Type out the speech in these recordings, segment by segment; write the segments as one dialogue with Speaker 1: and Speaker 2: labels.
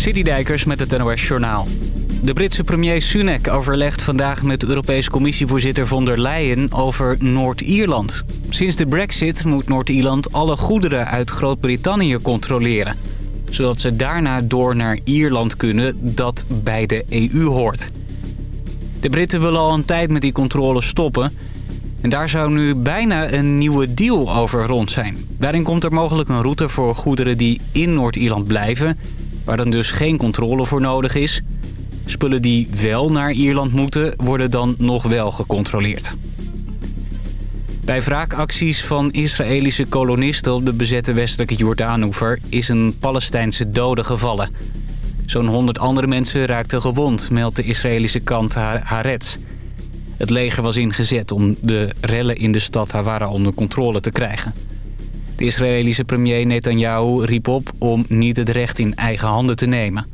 Speaker 1: Citydijkers met het NOS Journaal. De Britse premier Sunak overlegt vandaag met Europese Commissievoorzitter von der Leyen over Noord-Ierland. Sinds de brexit moet Noord-Ierland alle goederen uit Groot-Brittannië controleren. Zodat ze daarna door naar Ierland kunnen dat bij de EU hoort. De Britten willen al een tijd met die controle stoppen... En daar zou nu bijna een nieuwe deal over rond zijn. Daarin komt er mogelijk een route voor goederen die in Noord-Ierland blijven... waar dan dus geen controle voor nodig is. Spullen die wel naar Ierland moeten, worden dan nog wel gecontroleerd. Bij wraakacties van Israëlische kolonisten op de bezette westelijke Jordaanoever... is een Palestijnse dode gevallen. Zo'n 100 andere mensen raakten gewond, meldt de Israëlische kant Haaretz... Het leger was ingezet om de rellen in de stad Hawara onder controle te krijgen. De Israëlische premier Netanyahu riep op om niet het recht in eigen handen te nemen.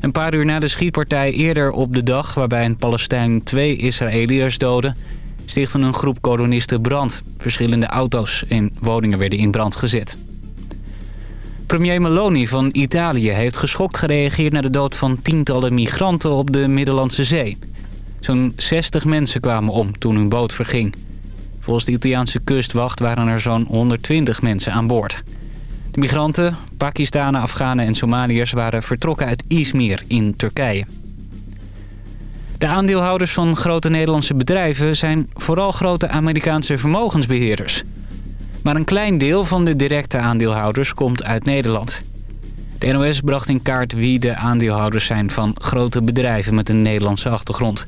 Speaker 1: Een paar uur na de schietpartij eerder op de dag waarbij een Palestijn twee Israëliërs doodde... stichtte een groep kolonisten brand. Verschillende auto's en woningen werden in brand gezet. Premier Meloni van Italië heeft geschokt gereageerd naar de dood van tientallen migranten op de Middellandse Zee. Zo'n 60 mensen kwamen om toen hun boot verging. Volgens de Italiaanse kustwacht waren er zo'n 120 mensen aan boord. De migranten, Pakistanen, Afghanen en Somaliërs waren vertrokken uit Izmir in Turkije. De aandeelhouders van grote Nederlandse bedrijven zijn vooral grote Amerikaanse vermogensbeheerders. Maar een klein deel van de directe aandeelhouders komt uit Nederland. De NOS bracht in kaart wie de aandeelhouders zijn van grote bedrijven met een Nederlandse achtergrond.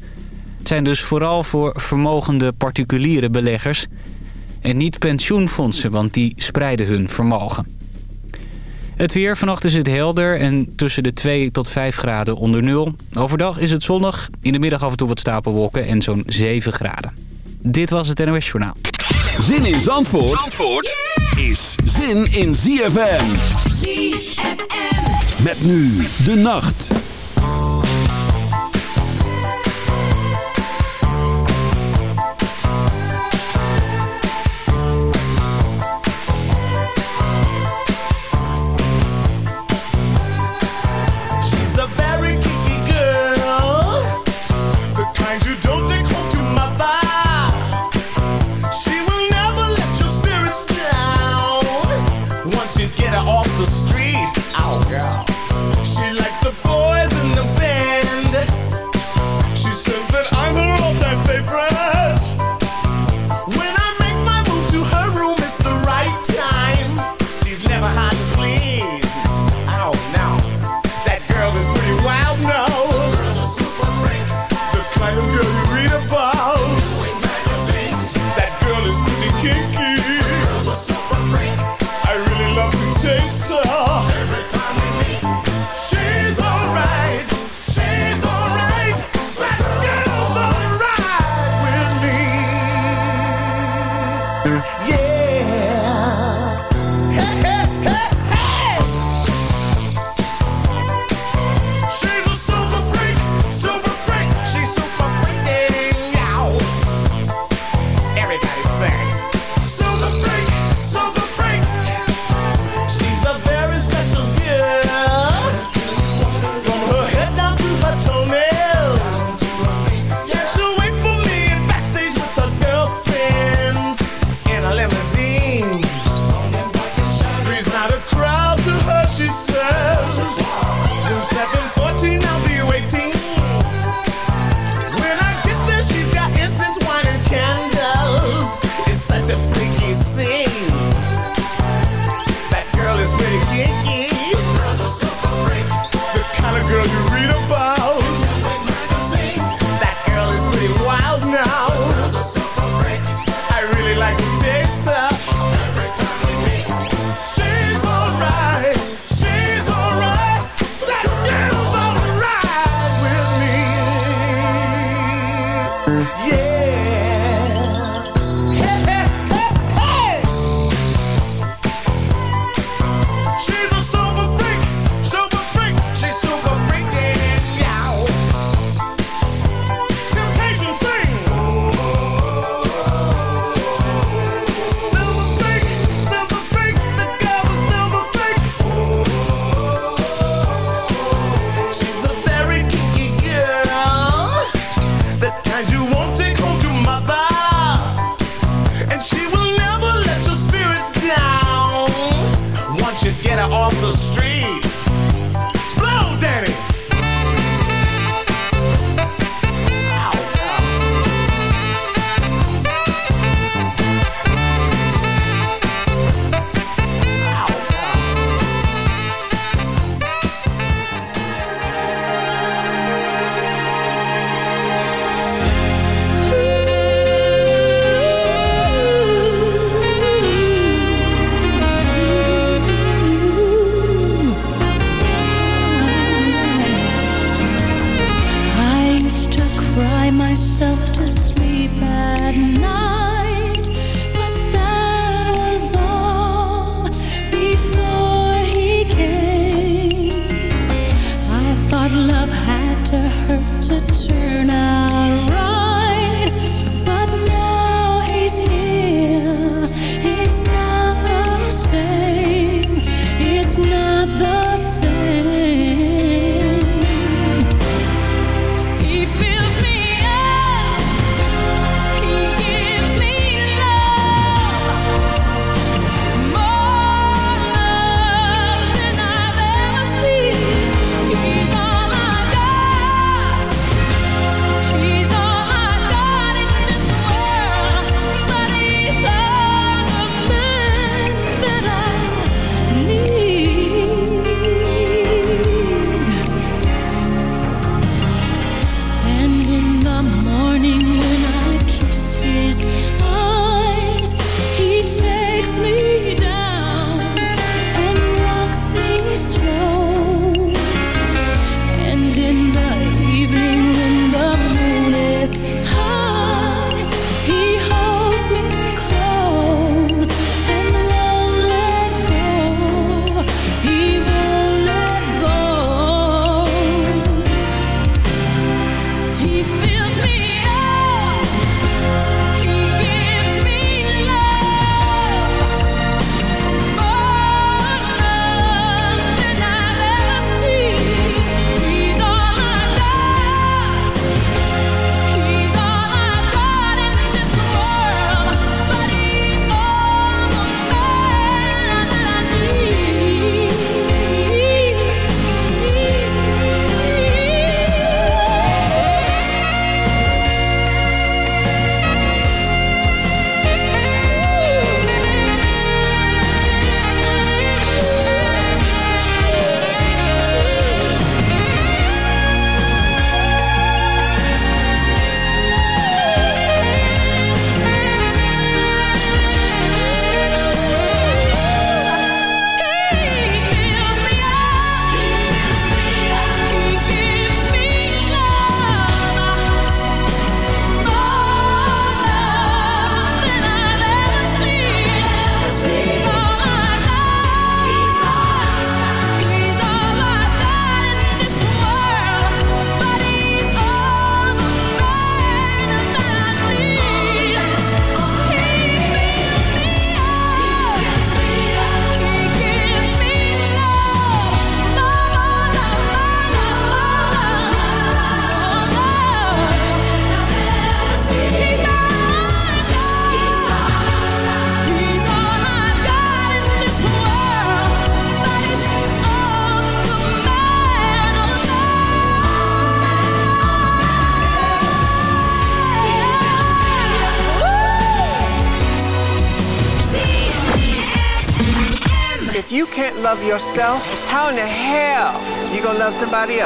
Speaker 1: Het zijn dus vooral voor vermogende particuliere beleggers... en niet pensioenfondsen, want die spreiden hun vermogen. Het weer, vannacht is het helder en tussen de 2 tot 5 graden onder nul. Overdag is het zonnig, in de middag af en toe wat stapelwolken en zo'n 7 graden. Dit was het NOS Journaal.
Speaker 2: Zin in Zandvoort, Zandvoort is zin in ZFM. ZFM. Met nu de nacht.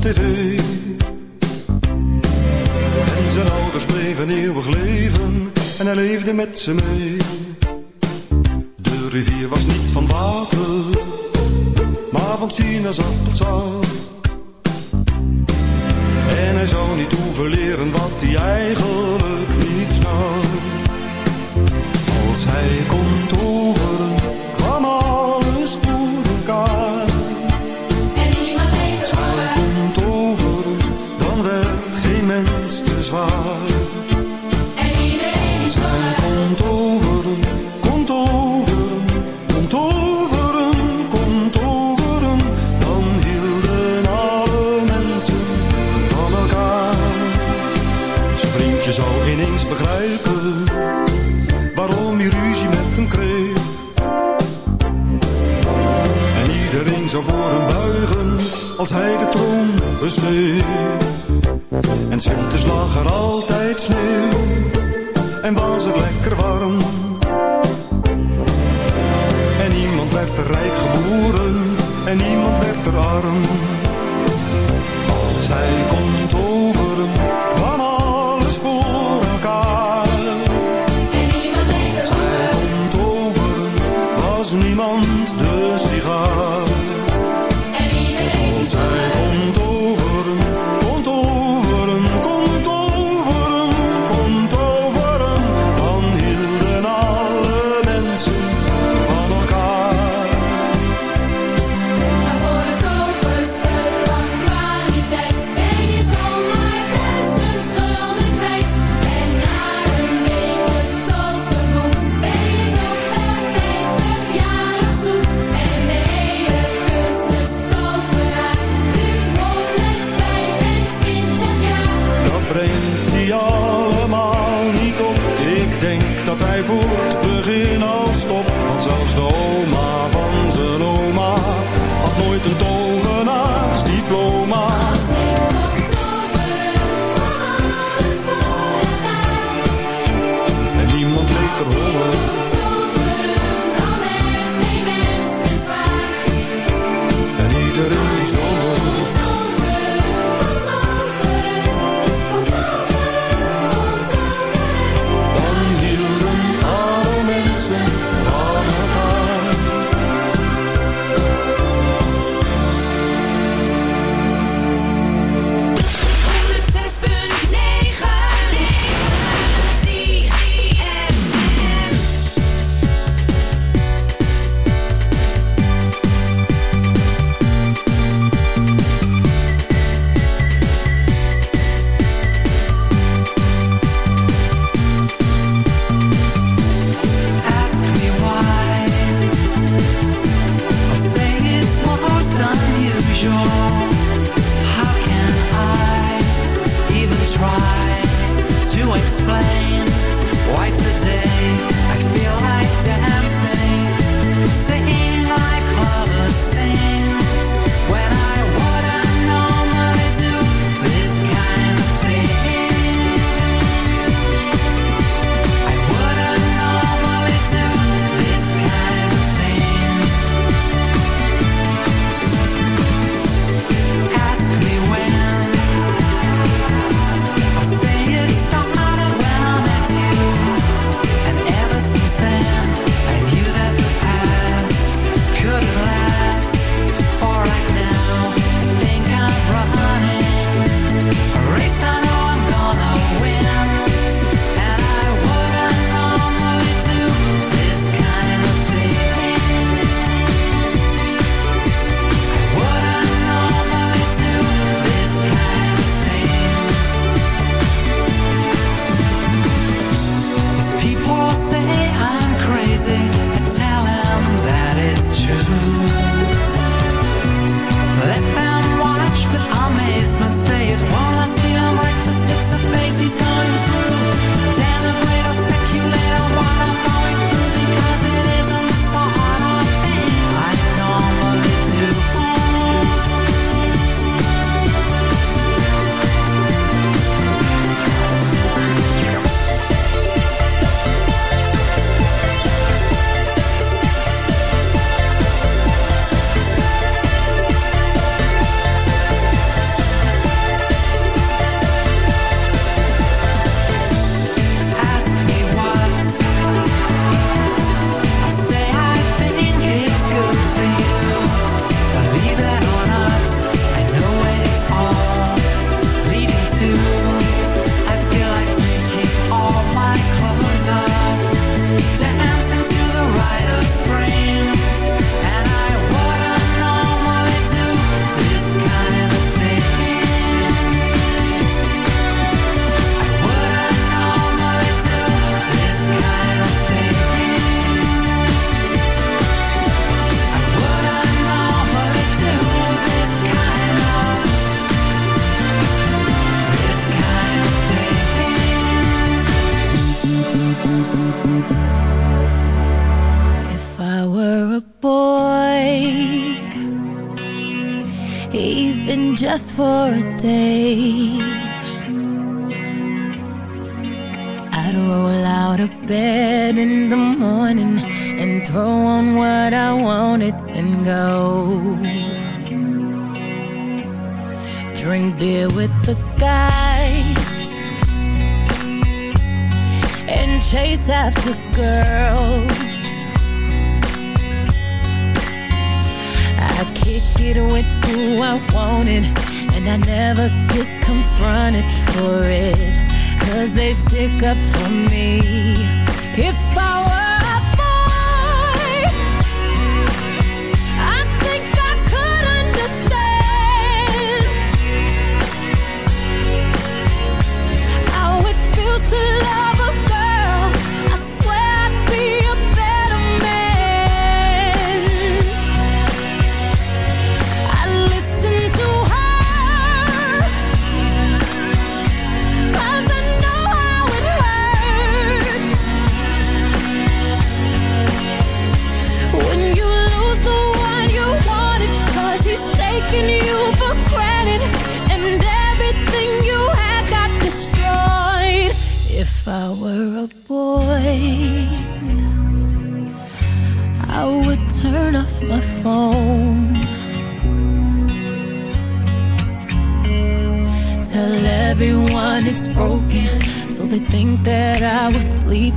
Speaker 3: tv. En zijn ouders bleven eeuwig leven en hij leefde met ze mee. De rivier was niet van water, maar van sinaasappelsap. als niemand de sigaar.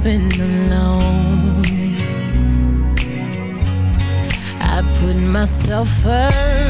Speaker 3: been alone. I put myself first.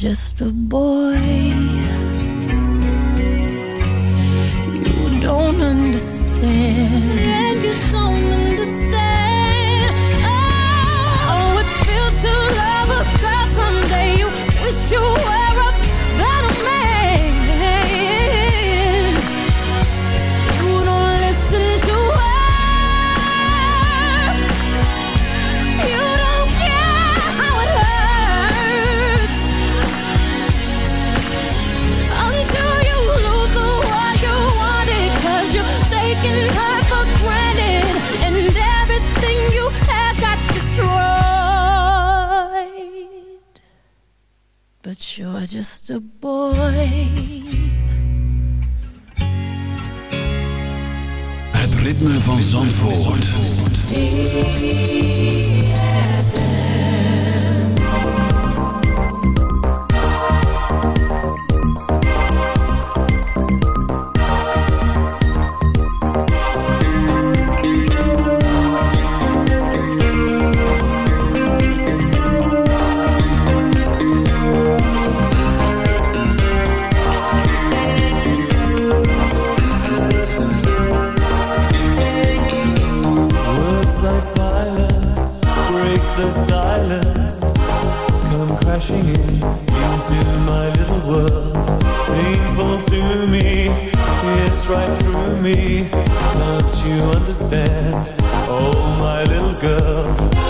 Speaker 3: just a boy. You don't understand. just a boy.
Speaker 2: Het ritme van Zandvoort.
Speaker 4: Zandvoort. girl.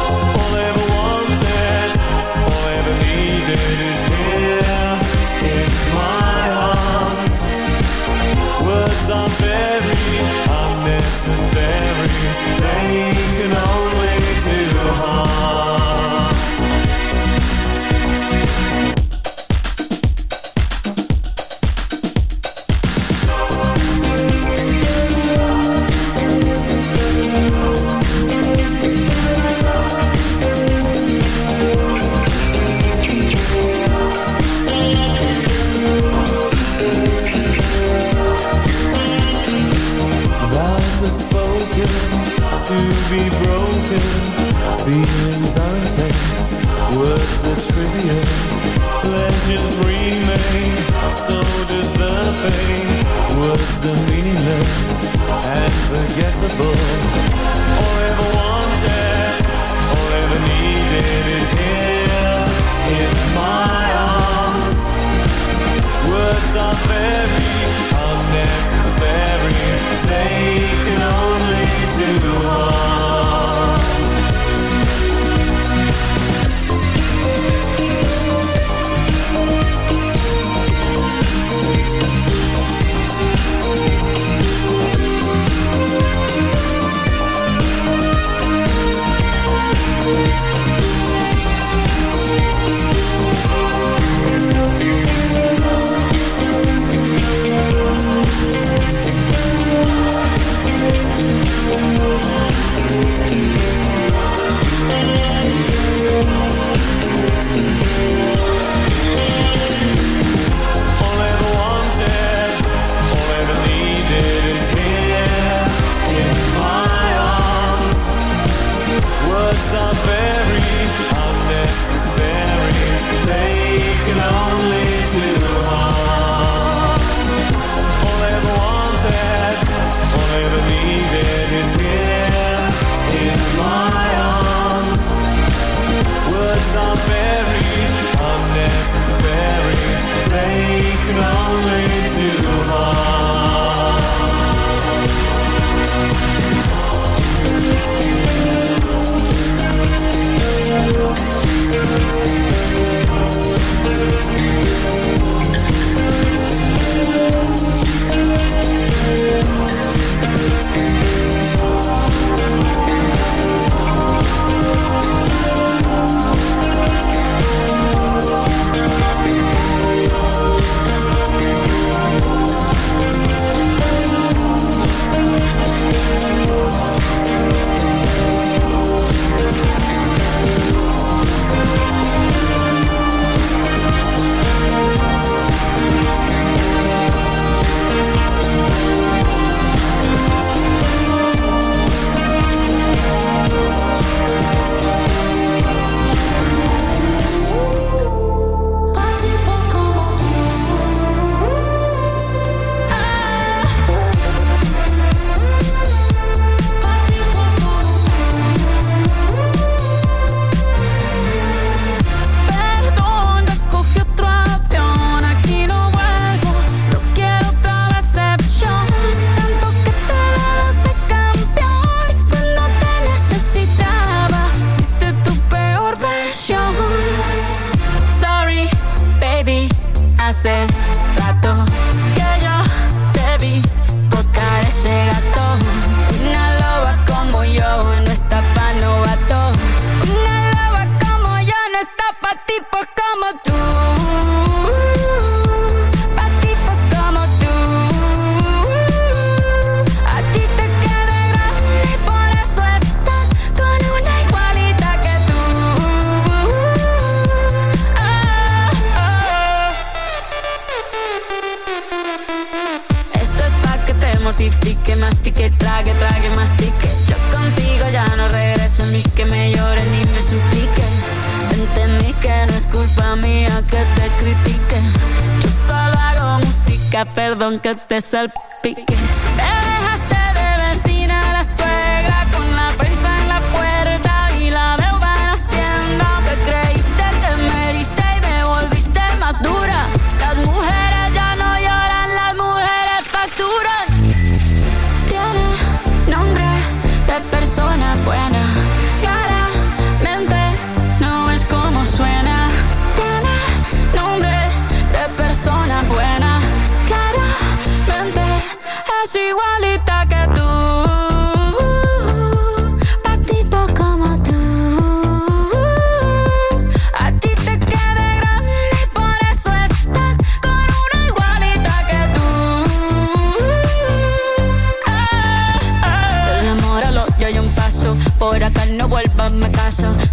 Speaker 4: Música, perdón que te salpique.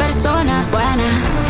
Speaker 4: persona buena.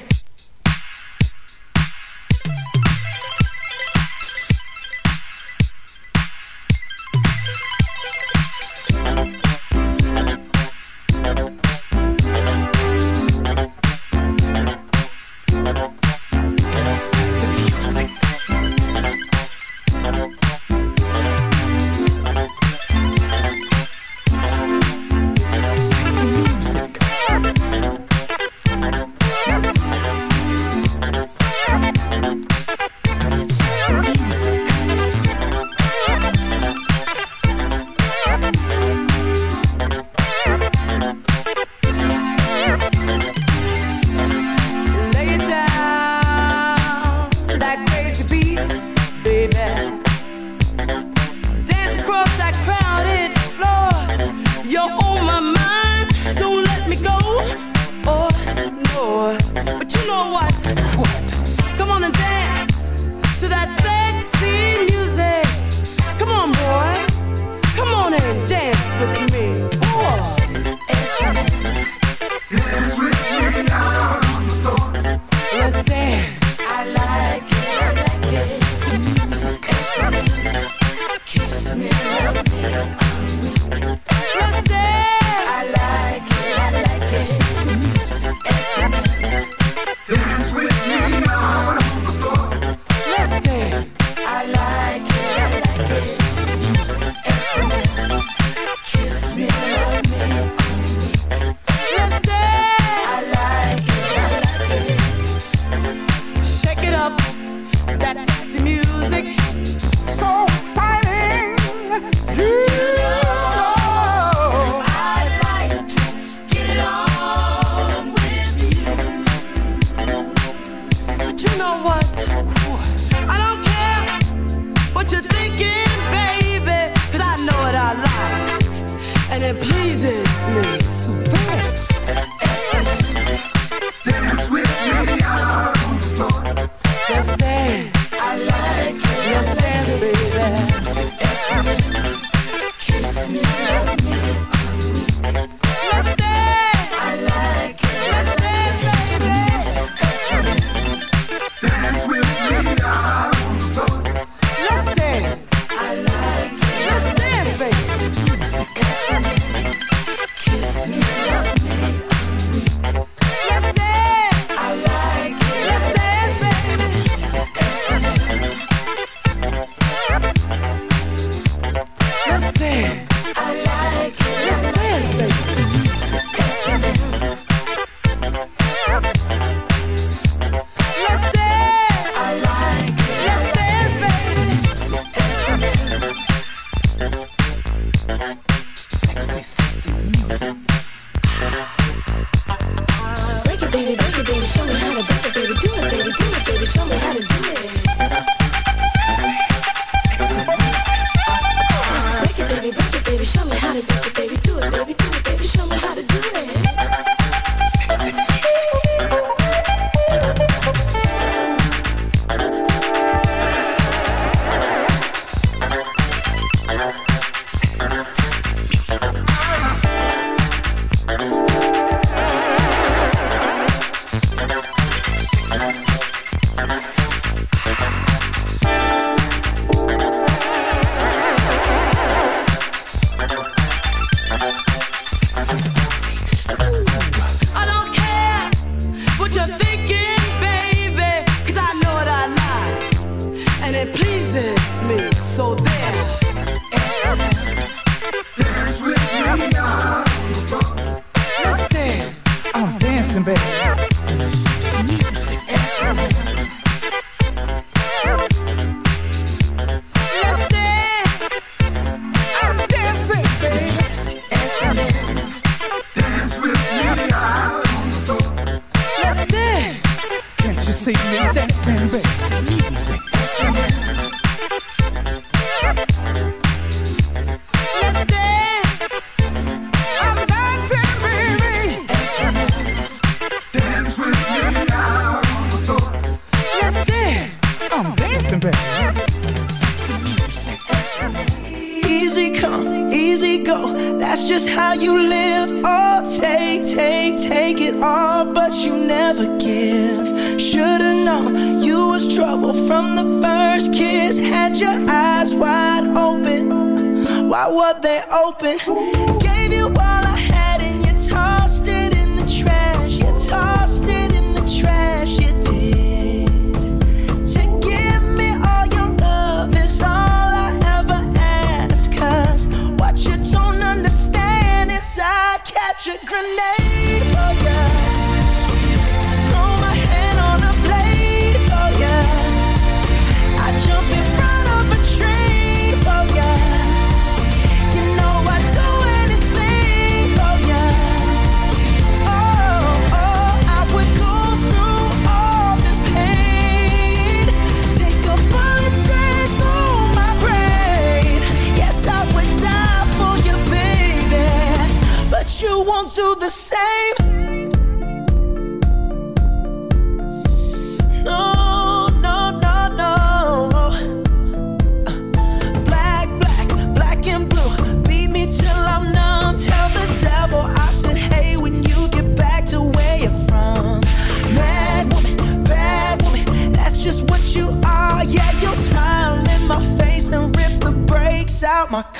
Speaker 5: with me, so
Speaker 6: dance.
Speaker 5: Dance
Speaker 6: with me
Speaker 7: now. Let's dance. I'm dancing, baby.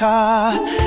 Speaker 5: Car.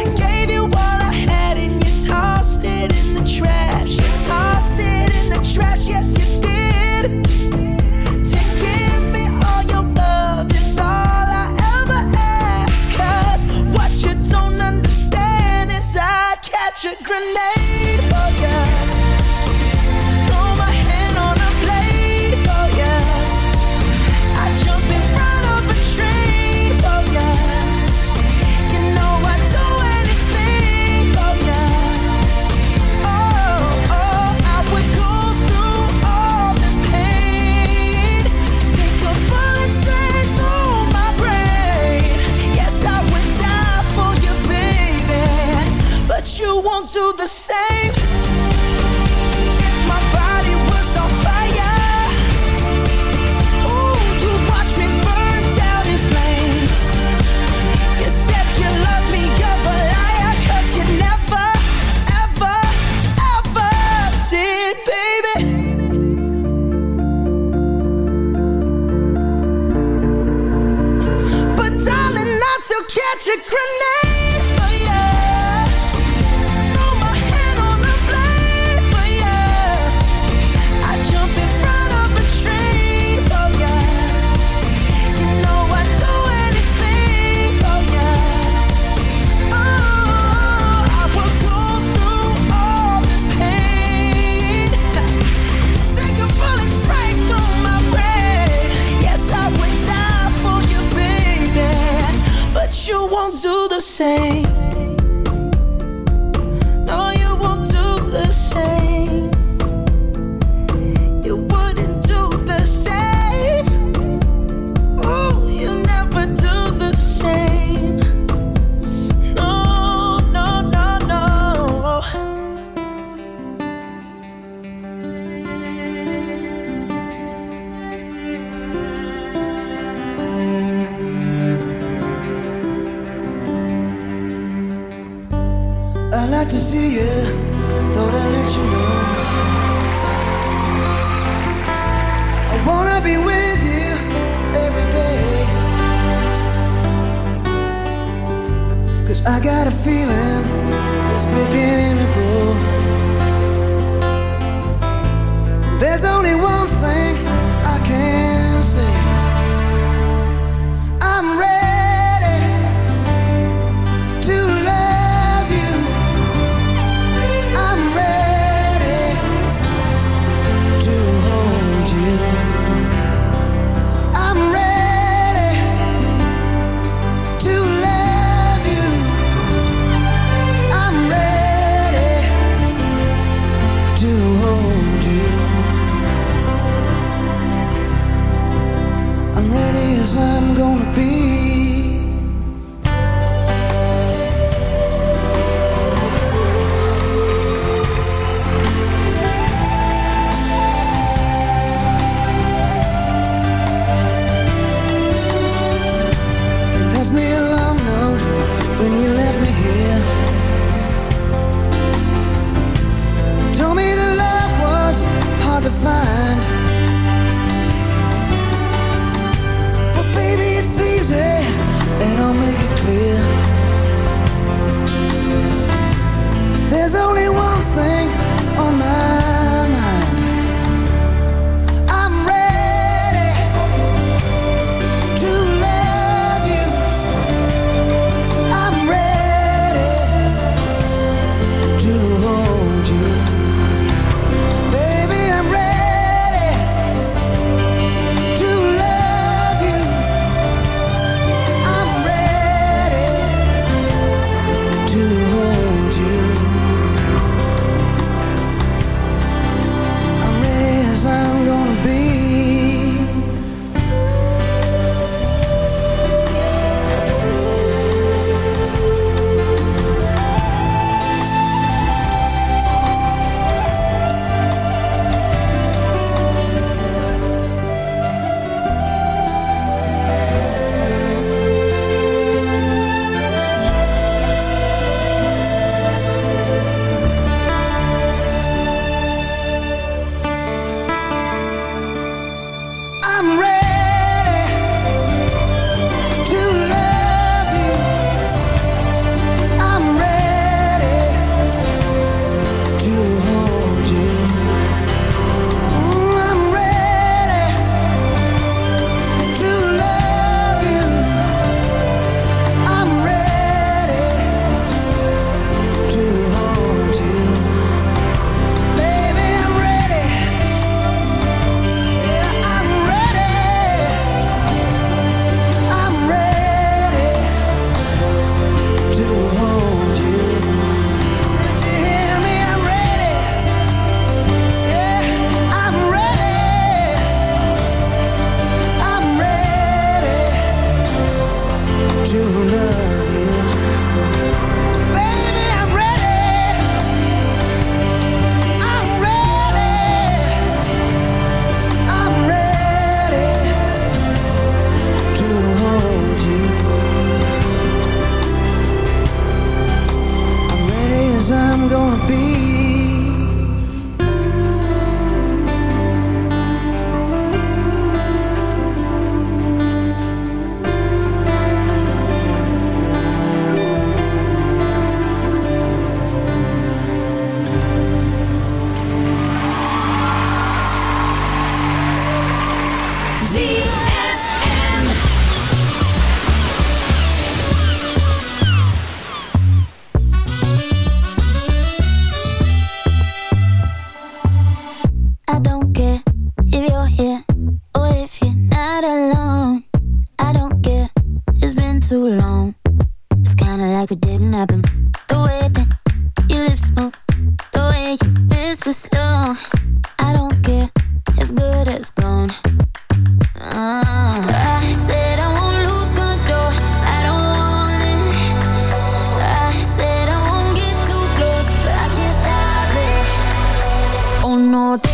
Speaker 5: no
Speaker 2: te